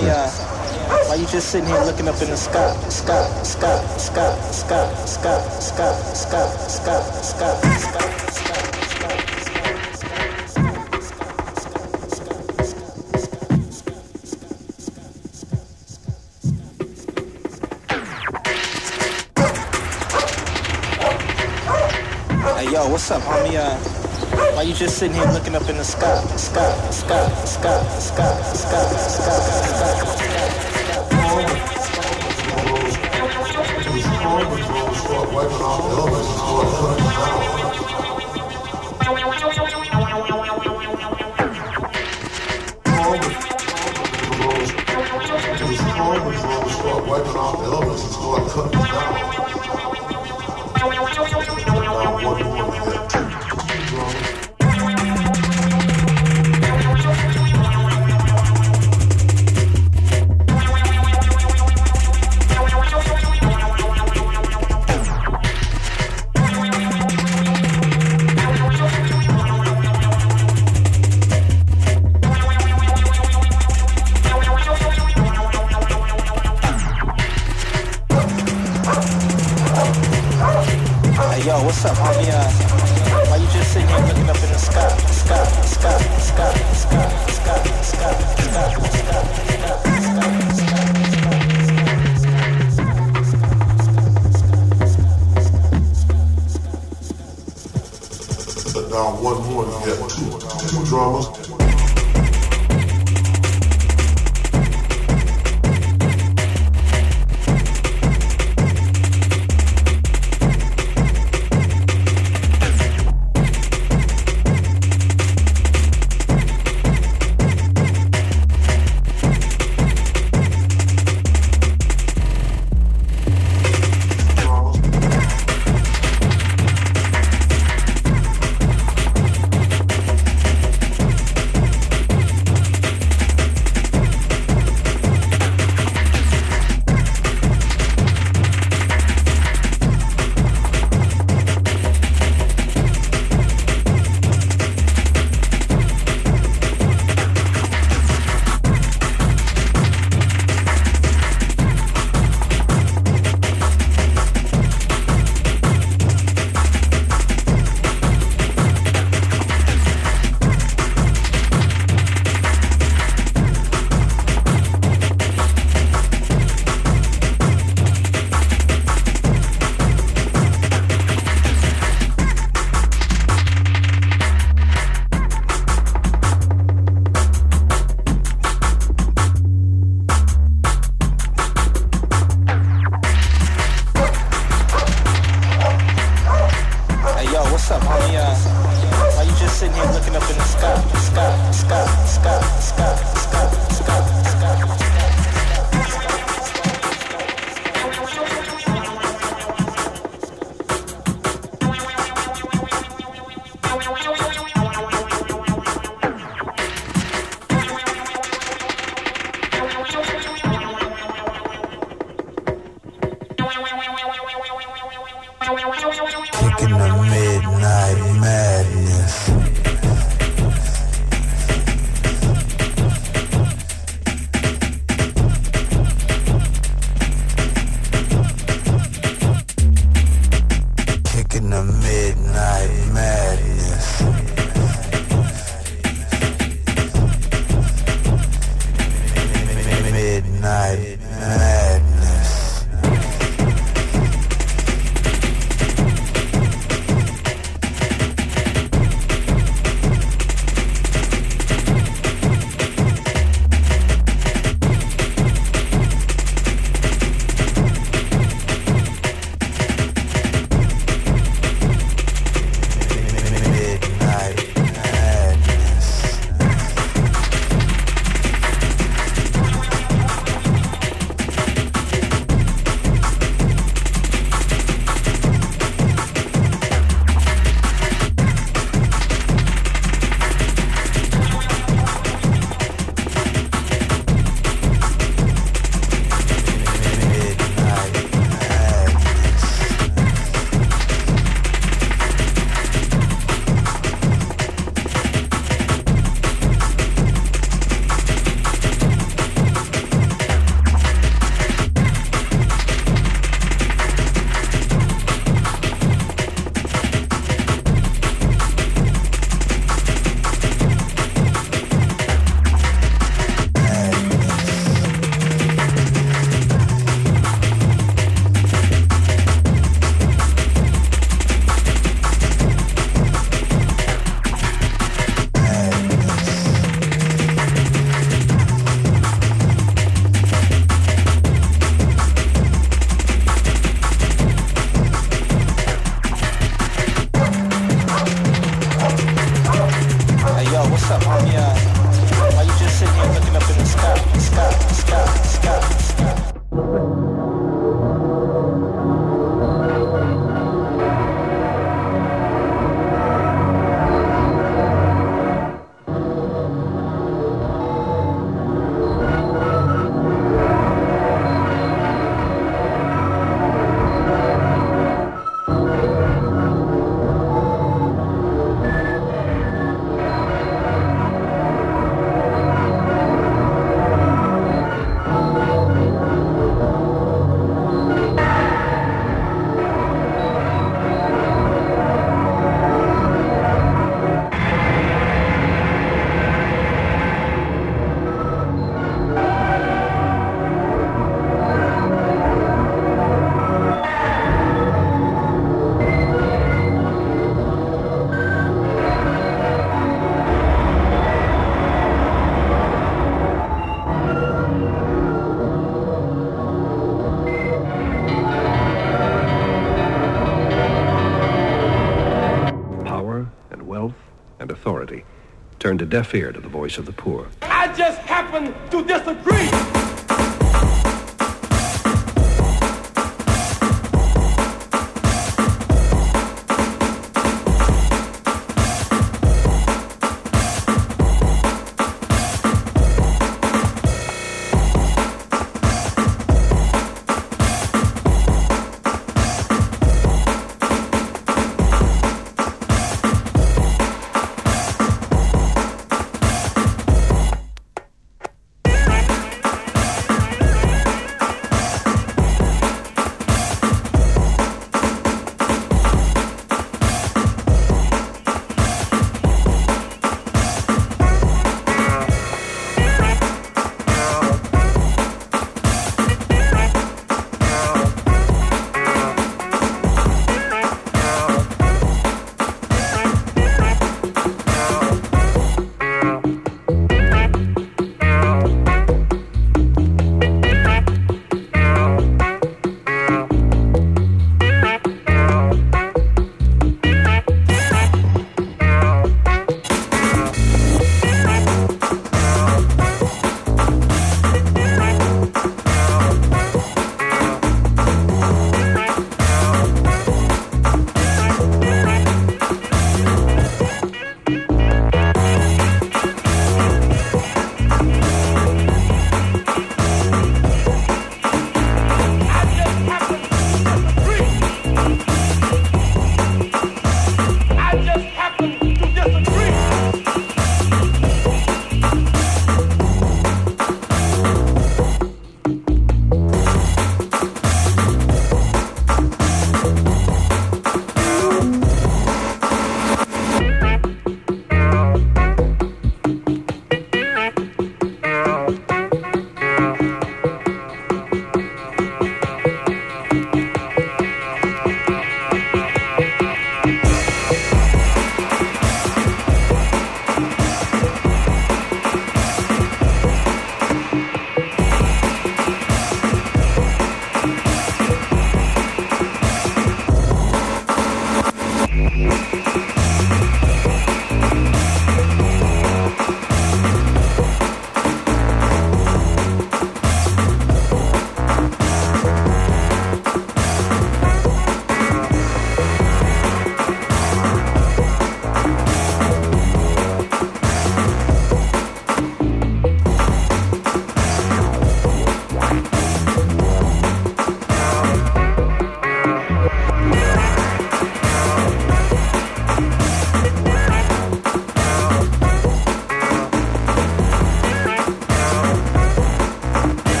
homie, uh, why you just sitting here looking up in the sky, sky, sky, sky, sky, sky, sky, sky, sky, sky, sky, Hey yo, what's up, homie? Uh, why you just sitting here looking up in the sky, sky, sky, sky, sky, sky, sky, sky? Start Yeah, two, to drama. Deaf ear to the voice of the poor. I just happen to disagree.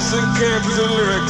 listen carefully to the lyrics.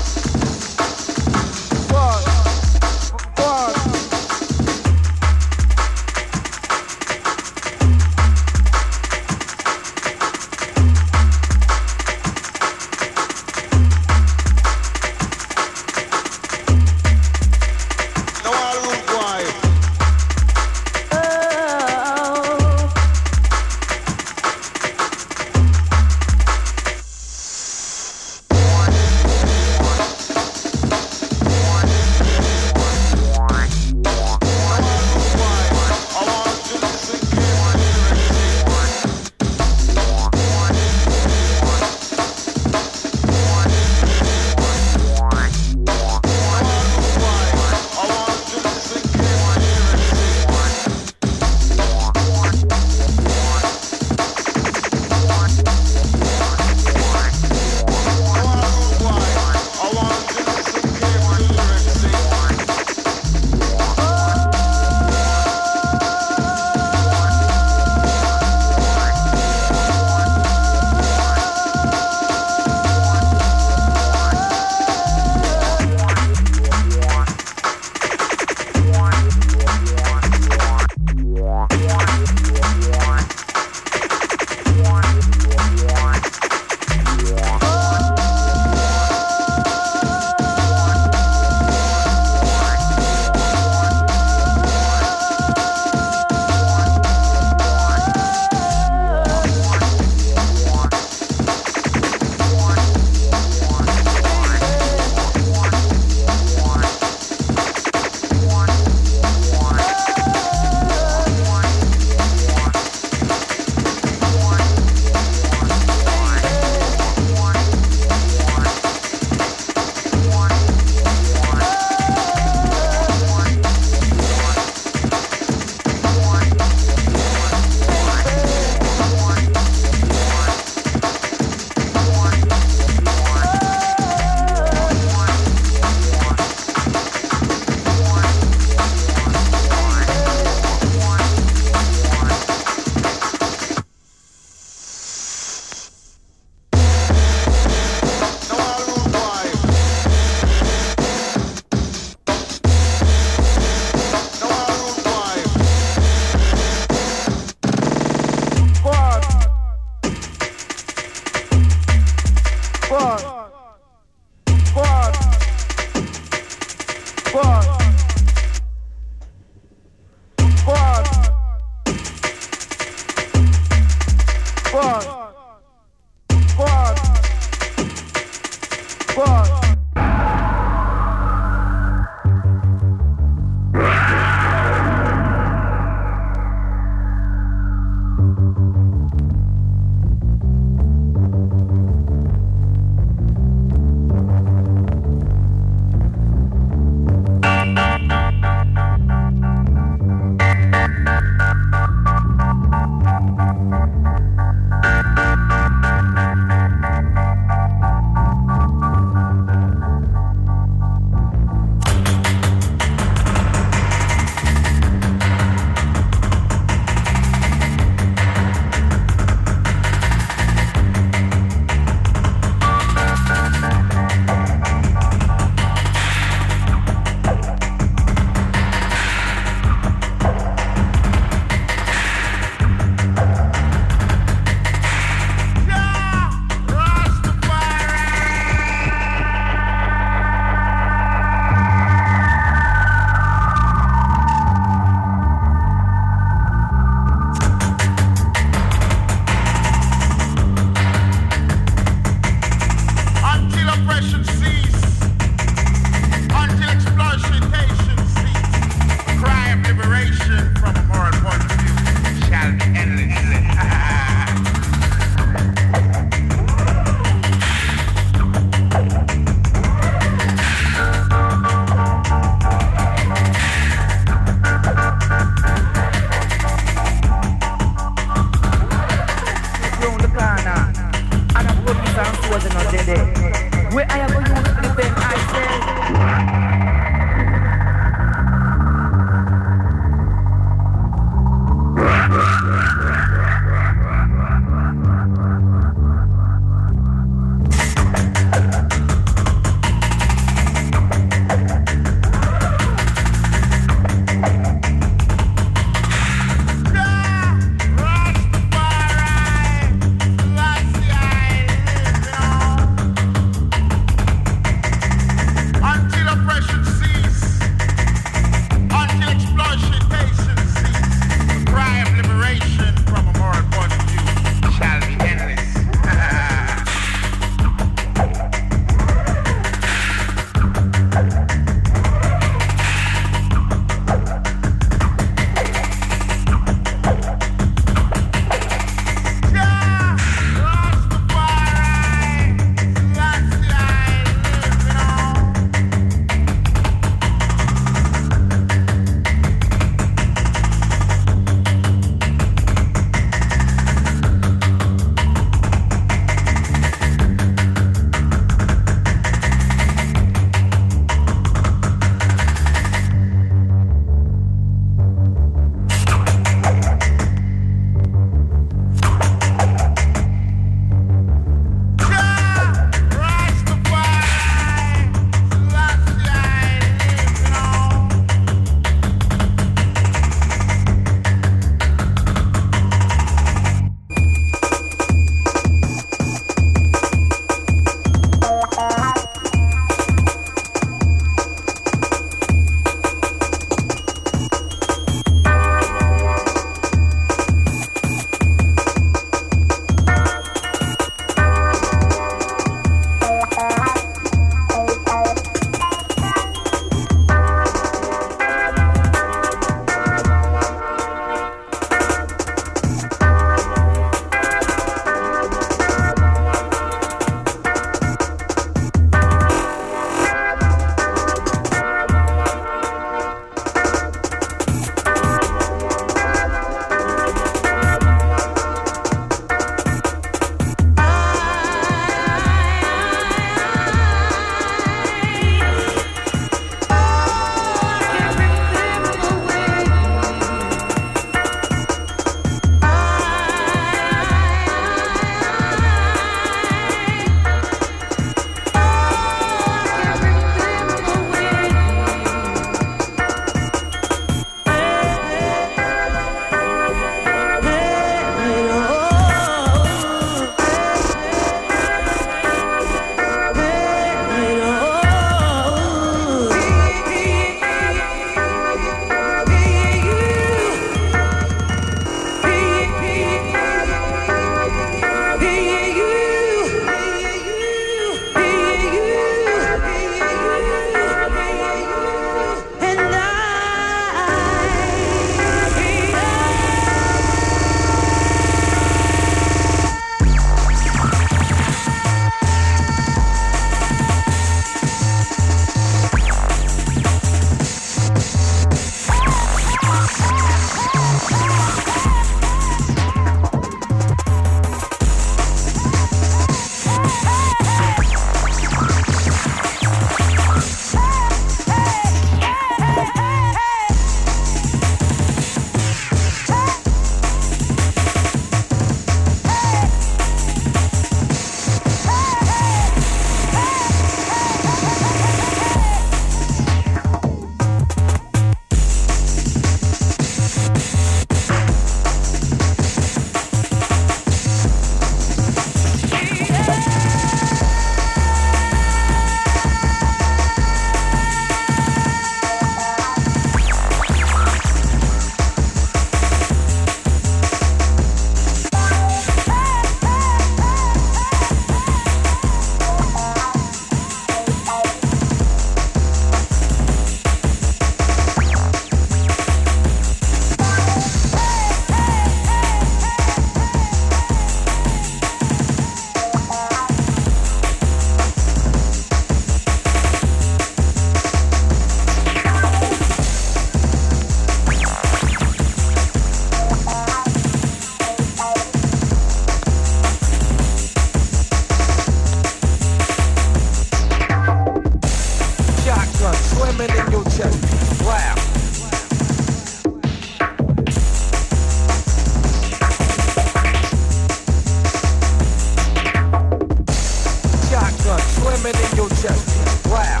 swimming in your chest. Wow.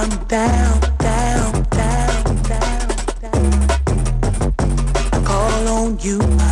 I'm down, down, down, down. I call on you.